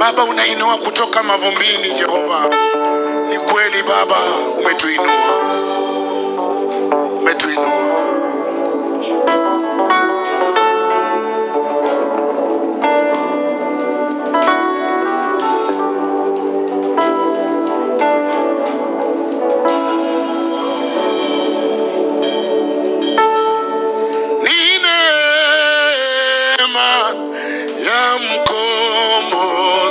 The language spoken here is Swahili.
baba unainua kutoka mavumbini jehova. Ni kweli baba umetuinua. Umetuinua. Ni neema ya mkono